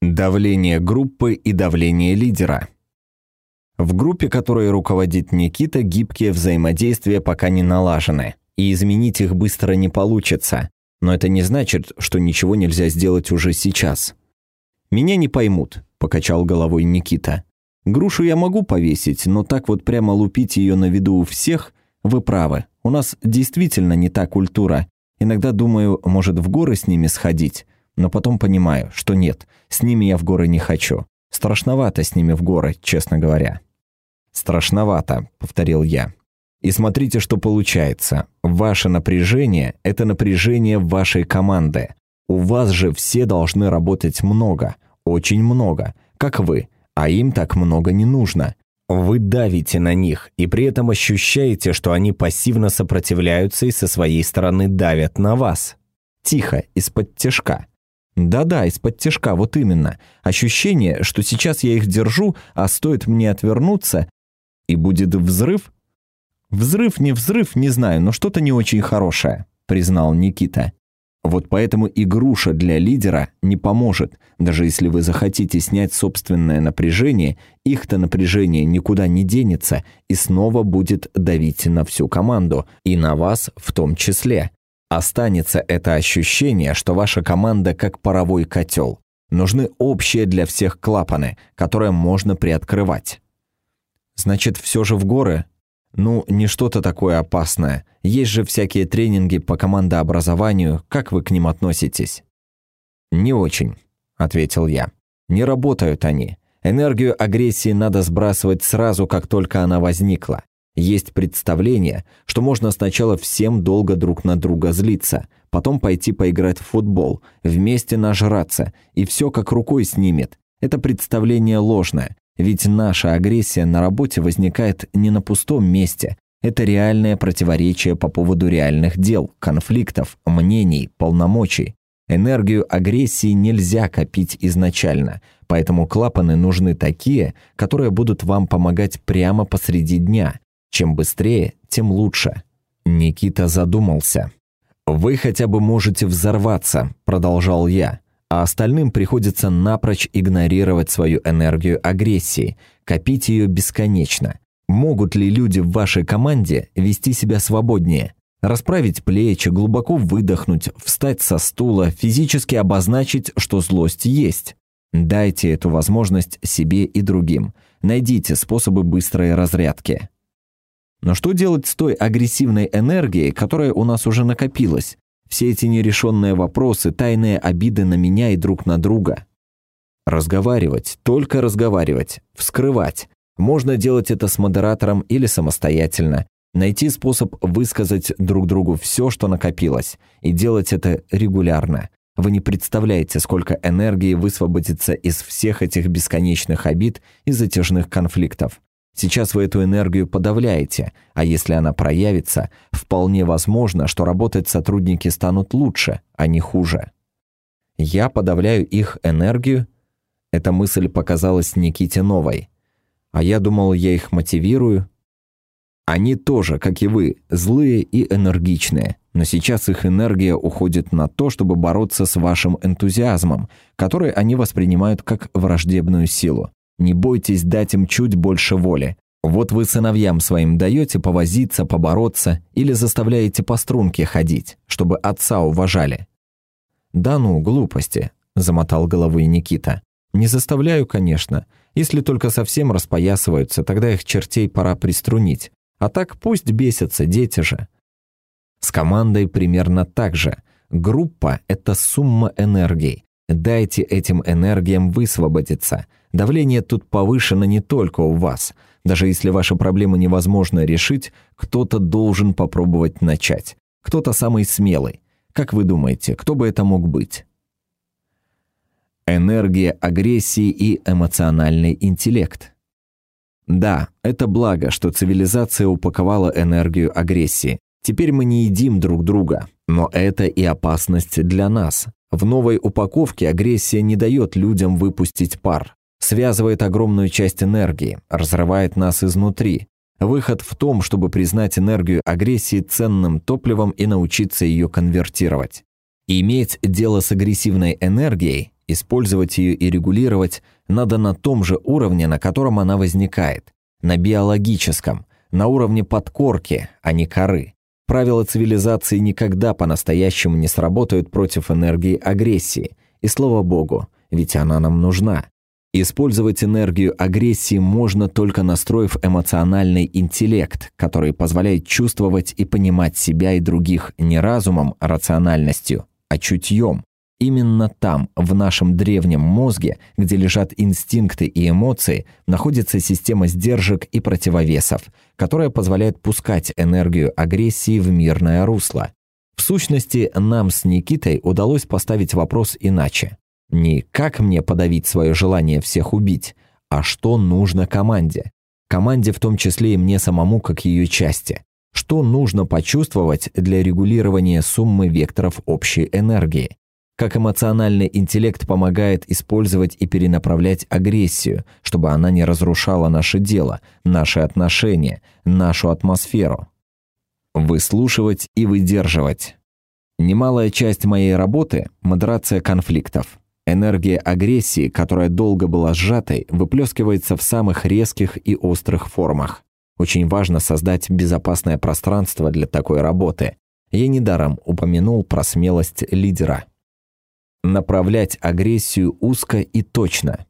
Давление группы и давление лидера. В группе, которой руководит Никита, гибкие взаимодействия пока не налажены, и изменить их быстро не получится. Но это не значит, что ничего нельзя сделать уже сейчас. «Меня не поймут», – покачал головой Никита. «Грушу я могу повесить, но так вот прямо лупить ее на виду у всех – вы правы. У нас действительно не та культура. Иногда думаю, может в горы с ними сходить но потом понимаю, что нет, с ними я в горы не хочу. Страшновато с ними в горы, честно говоря. «Страшновато», — повторил я. «И смотрите, что получается. Ваше напряжение — это напряжение вашей команды. У вас же все должны работать много, очень много, как вы, а им так много не нужно. Вы давите на них, и при этом ощущаете, что они пассивно сопротивляются и со своей стороны давят на вас. Тихо, из-под тяжка. Да-да, из-под тяжка, вот именно. Ощущение, что сейчас я их держу, а стоит мне отвернуться, и будет взрыв? Взрыв, не взрыв, не знаю, но что-то не очень хорошее, признал Никита. Вот поэтому и груша для лидера не поможет. Даже если вы захотите снять собственное напряжение, их-то напряжение никуда не денется и снова будет давить на всю команду, и на вас в том числе. Останется это ощущение, что ваша команда как паровой котел. Нужны общие для всех клапаны, которые можно приоткрывать. Значит, все же в горы? Ну, не что-то такое опасное. Есть же всякие тренинги по командообразованию. Как вы к ним относитесь? Не очень, ответил я. Не работают они. Энергию агрессии надо сбрасывать сразу, как только она возникла. Есть представление, что можно сначала всем долго друг на друга злиться, потом пойти поиграть в футбол, вместе нажраться, и все как рукой снимет. Это представление ложное, ведь наша агрессия на работе возникает не на пустом месте. Это реальное противоречие по поводу реальных дел, конфликтов, мнений, полномочий. Энергию агрессии нельзя копить изначально, поэтому клапаны нужны такие, которые будут вам помогать прямо посреди дня, чем быстрее, тем лучше. Никита задумался. «Вы хотя бы можете взорваться», – продолжал я, а остальным приходится напрочь игнорировать свою энергию агрессии, копить ее бесконечно. Могут ли люди в вашей команде вести себя свободнее? Расправить плечи, глубоко выдохнуть, встать со стула, физически обозначить, что злость есть. Дайте эту возможность себе и другим. Найдите способы быстрой разрядки. Но что делать с той агрессивной энергией, которая у нас уже накопилась? Все эти нерешенные вопросы, тайные обиды на меня и друг на друга. Разговаривать, только разговаривать, вскрывать. Можно делать это с модератором или самостоятельно. Найти способ высказать друг другу все, что накопилось, и делать это регулярно. Вы не представляете, сколько энергии высвободится из всех этих бесконечных обид и затяжных конфликтов. Сейчас вы эту энергию подавляете, а если она проявится, вполне возможно, что работать сотрудники станут лучше, а не хуже. Я подавляю их энергию? Эта мысль показалась Никите новой. А я думал, я их мотивирую. Они тоже, как и вы, злые и энергичные, но сейчас их энергия уходит на то, чтобы бороться с вашим энтузиазмом, который они воспринимают как враждебную силу. Не бойтесь дать им чуть больше воли. Вот вы сыновьям своим даете повозиться, побороться или заставляете по струнке ходить, чтобы отца уважали. «Да ну, глупости», – замотал головой Никита. «Не заставляю, конечно. Если только совсем распоясываются, тогда их чертей пора приструнить. А так пусть бесятся, дети же». С командой примерно так же. Группа – это сумма энергий. Дайте этим энергиям высвободиться – Давление тут повышено не только у вас. Даже если ваши проблемы невозможно решить, кто-то должен попробовать начать. Кто-то самый смелый. Как вы думаете, кто бы это мог быть? Энергия агрессии и эмоциональный интеллект. Да, это благо, что цивилизация упаковала энергию агрессии. Теперь мы не едим друг друга, но это и опасность для нас. В новой упаковке агрессия не дает людям выпустить пар связывает огромную часть энергии, разрывает нас изнутри. Выход в том, чтобы признать энергию агрессии ценным топливом и научиться ее конвертировать. Иметь дело с агрессивной энергией Использовать ее и регулировать надо на том же уровне, на котором она возникает, на биологическом, на уровне подкорки, а не коры. Правила цивилизации никогда по-настоящему не сработают против энергии агрессии. И слава богу, ведь она нам нужна. Использовать энергию агрессии можно только настроив эмоциональный интеллект, который позволяет чувствовать и понимать себя и других не разумом, а рациональностью, а чутьем. Именно там, в нашем древнем мозге, где лежат инстинкты и эмоции, находится система сдержек и противовесов, которая позволяет пускать энергию агрессии в мирное русло. В сущности, нам с Никитой удалось поставить вопрос иначе. Не как мне подавить свое желание всех убить, а что нужно команде. Команде в том числе и мне самому, как ее части. Что нужно почувствовать для регулирования суммы векторов общей энергии. Как эмоциональный интеллект помогает использовать и перенаправлять агрессию, чтобы она не разрушала наше дело, наши отношения, нашу атмосферу. Выслушивать и выдерживать. Немалая часть моей работы – модерация конфликтов. Энергия агрессии, которая долго была сжатой, выплескивается в самых резких и острых формах. Очень важно создать безопасное пространство для такой работы. Я недаром упомянул про смелость лидера. Направлять агрессию узко и точно.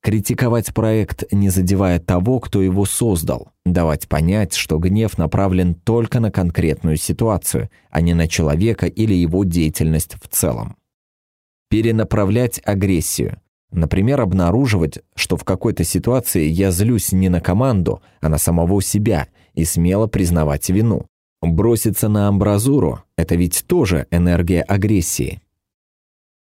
Критиковать проект, не задевая того, кто его создал. Давать понять, что гнев направлен только на конкретную ситуацию, а не на человека или его деятельность в целом. Перенаправлять агрессию. Например, обнаруживать, что в какой-то ситуации я злюсь не на команду, а на самого себя, и смело признавать вину. Броситься на амбразуру – это ведь тоже энергия агрессии.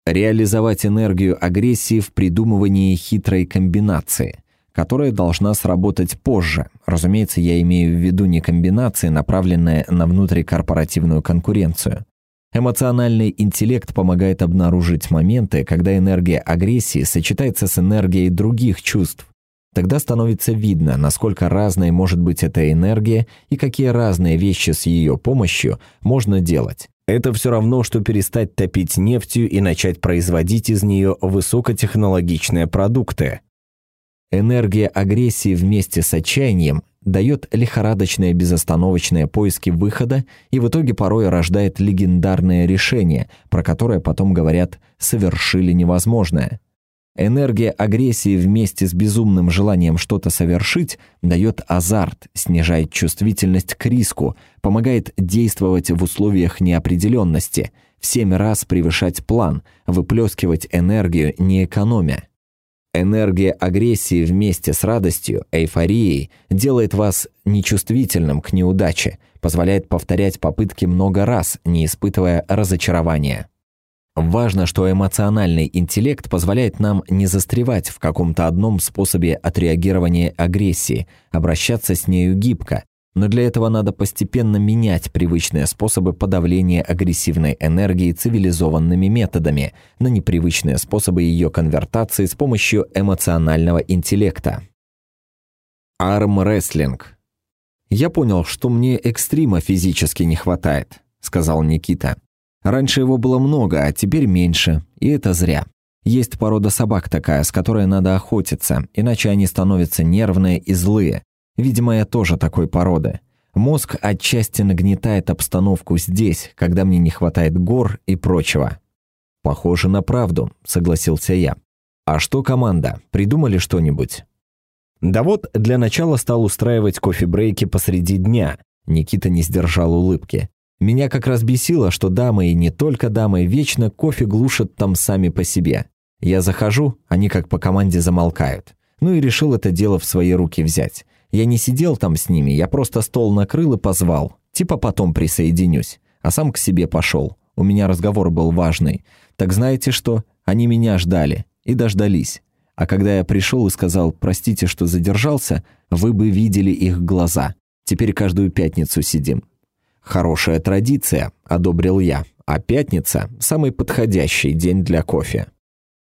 Реализовать энергию агрессии в придумывании хитрой комбинации, которая должна сработать позже. Разумеется, я имею в виду не комбинации, направленные на внутрикорпоративную конкуренцию. Эмоциональный интеллект помогает обнаружить моменты, когда энергия агрессии сочетается с энергией других чувств. Тогда становится видно, насколько разной может быть эта энергия и какие разные вещи с ее помощью можно делать. Это все равно, что перестать топить нефтью и начать производить из нее высокотехнологичные продукты. Энергия агрессии вместе с отчаянием дает лихорадочные безостановочные поиски выхода и в итоге порой рождает легендарное решение, про которое потом говорят «совершили невозможное». Энергия агрессии вместе с безумным желанием что-то совершить дает азарт, снижает чувствительность к риску, помогает действовать в условиях неопределенности, в семь раз превышать план, выплескивать энергию не экономя. Энергия агрессии вместе с радостью, эйфорией делает вас нечувствительным к неудаче, позволяет повторять попытки много раз, не испытывая разочарования. Важно, что эмоциональный интеллект позволяет нам не застревать в каком-то одном способе отреагирования агрессии, обращаться с нею гибко, но для этого надо постепенно менять привычные способы подавления агрессивной энергии цивилизованными методами на непривычные способы ее конвертации с помощью эмоционального интеллекта. Арм-рестлинг. «Я понял, что мне экстрима физически не хватает», — сказал Никита. «Раньше его было много, а теперь меньше, и это зря. Есть порода собак такая, с которой надо охотиться, иначе они становятся нервные и злые, Видимо, я тоже такой породы. Мозг отчасти нагнетает обстановку здесь, когда мне не хватает гор и прочего. «Похоже на правду», — согласился я. «А что команда? Придумали что-нибудь?» «Да вот, для начала стал устраивать кофе-брейки посреди дня». Никита не сдержал улыбки. «Меня как раз бесило, что дамы и не только дамы вечно кофе глушат там сами по себе. Я захожу, они как по команде замолкают. Ну и решил это дело в свои руки взять. Я не сидел там с ними, я просто стол накрыл и позвал. Типа потом присоединюсь. А сам к себе пошел. У меня разговор был важный. Так знаете что? Они меня ждали. И дождались. А когда я пришел и сказал «простите, что задержался», вы бы видели их глаза. Теперь каждую пятницу сидим. Хорошая традиция, одобрил я. А пятница – самый подходящий день для кофе.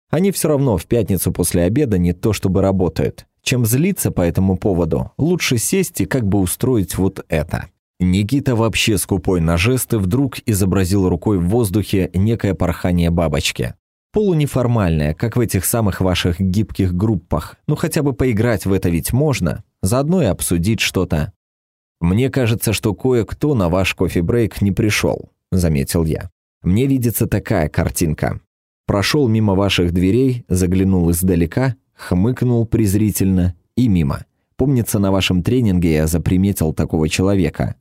Они все равно в пятницу после обеда не то чтобы работают. Чем злиться по этому поводу, лучше сесть и как бы устроить вот это. Никита, вообще скупой на жесты, вдруг изобразил рукой в воздухе некое порхание бабочки. Полунеформальная, как в этих самых ваших гибких группах. Ну хотя бы поиграть в это ведь можно. Заодно и обсудить что-то. Мне кажется, что кое-кто на ваш кофе-брейк не пришел, заметил я. Мне видится такая картинка. Прошел мимо ваших дверей, заглянул издалека, хмыкнул презрительно и мимо. Помнится, на вашем тренинге я заприметил такого человека.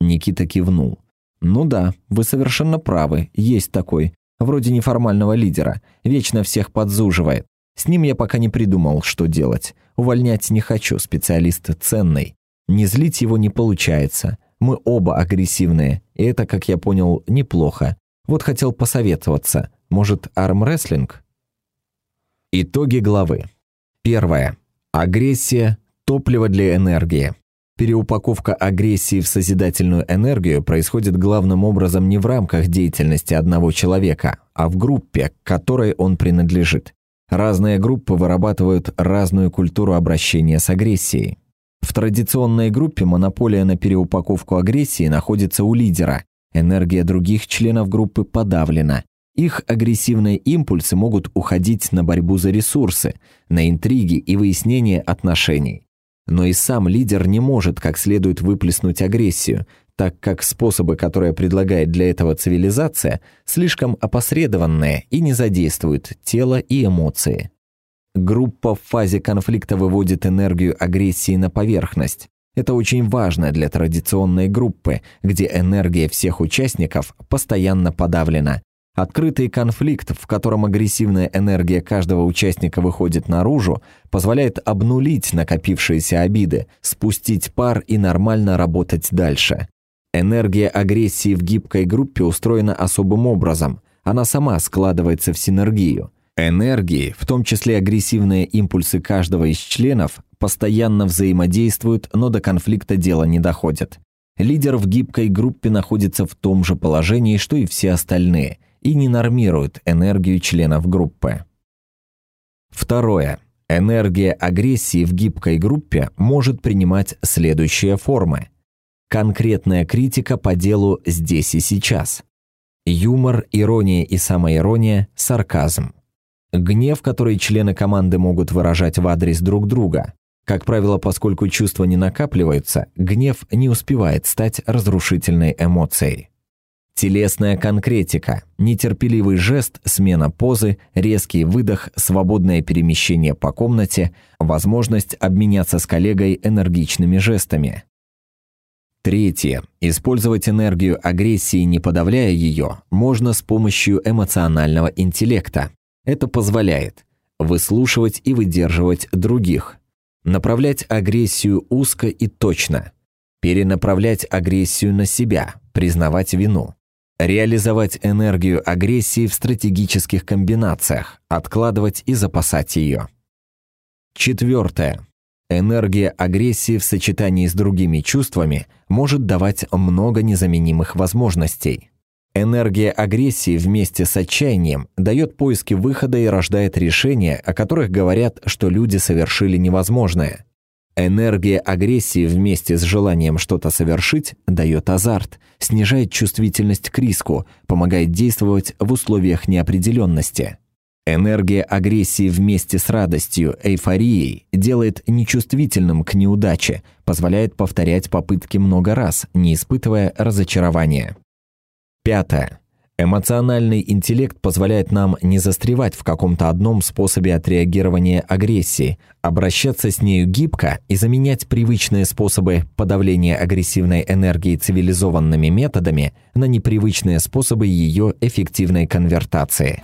Никита кивнул. «Ну да, вы совершенно правы, есть такой. Вроде неформального лидера. Вечно всех подзуживает. С ним я пока не придумал, что делать. Увольнять не хочу, специалист ценный. Не злить его не получается. Мы оба агрессивные, и это, как я понял, неплохо. Вот хотел посоветоваться. Может, армрестлинг? Итоги главы. Первое. Агрессия – топливо для энергии. Переупаковка агрессии в созидательную энергию происходит главным образом не в рамках деятельности одного человека, а в группе, к которой он принадлежит. Разные группы вырабатывают разную культуру обращения с агрессией. В традиционной группе монополия на переупаковку агрессии находится у лидера. Энергия других членов группы подавлена. Их агрессивные импульсы могут уходить на борьбу за ресурсы, на интриги и выяснение отношений. Но и сам лидер не может как следует выплеснуть агрессию, так как способы, которые предлагает для этого цивилизация, слишком опосредованные и не задействуют тело и эмоции. Группа в фазе конфликта выводит энергию агрессии на поверхность. Это очень важно для традиционной группы, где энергия всех участников постоянно подавлена, Открытый конфликт, в котором агрессивная энергия каждого участника выходит наружу, позволяет обнулить накопившиеся обиды, спустить пар и нормально работать дальше. Энергия агрессии в гибкой группе устроена особым образом. Она сама складывается в синергию. Энергии, в том числе агрессивные импульсы каждого из членов, постоянно взаимодействуют, но до конфликта дело не доходит. Лидер в гибкой группе находится в том же положении, что и все остальные – и не нормируют энергию членов группы. Второе. Энергия агрессии в гибкой группе может принимать следующие формы. Конкретная критика по делу здесь и сейчас. Юмор, ирония и самоирония, сарказм. Гнев, который члены команды могут выражать в адрес друг друга. Как правило, поскольку чувства не накапливаются, гнев не успевает стать разрушительной эмоцией. Телесная конкретика, нетерпеливый жест, смена позы, резкий выдох, свободное перемещение по комнате, возможность обменяться с коллегой энергичными жестами. Третье. Использовать энергию агрессии, не подавляя ее, можно с помощью эмоционального интеллекта. Это позволяет выслушивать и выдерживать других, направлять агрессию узко и точно, перенаправлять агрессию на себя, признавать вину, Реализовать энергию агрессии в стратегических комбинациях, откладывать и запасать ее. Четвертое. Энергия агрессии в сочетании с другими чувствами может давать много незаменимых возможностей. Энергия агрессии вместе с отчаянием дает поиски выхода и рождает решения, о которых говорят, что люди совершили невозможное – Энергия агрессии вместе с желанием что-то совершить дает азарт, снижает чувствительность к риску, помогает действовать в условиях неопределенности. Энергия агрессии вместе с радостью, эйфорией делает нечувствительным к неудаче, позволяет повторять попытки много раз, не испытывая разочарования. Пятое. Эмоциональный интеллект позволяет нам не застревать в каком-то одном способе отреагирования агрессии, обращаться с нею гибко и заменять привычные способы подавления агрессивной энергии цивилизованными методами на непривычные способы ее эффективной конвертации.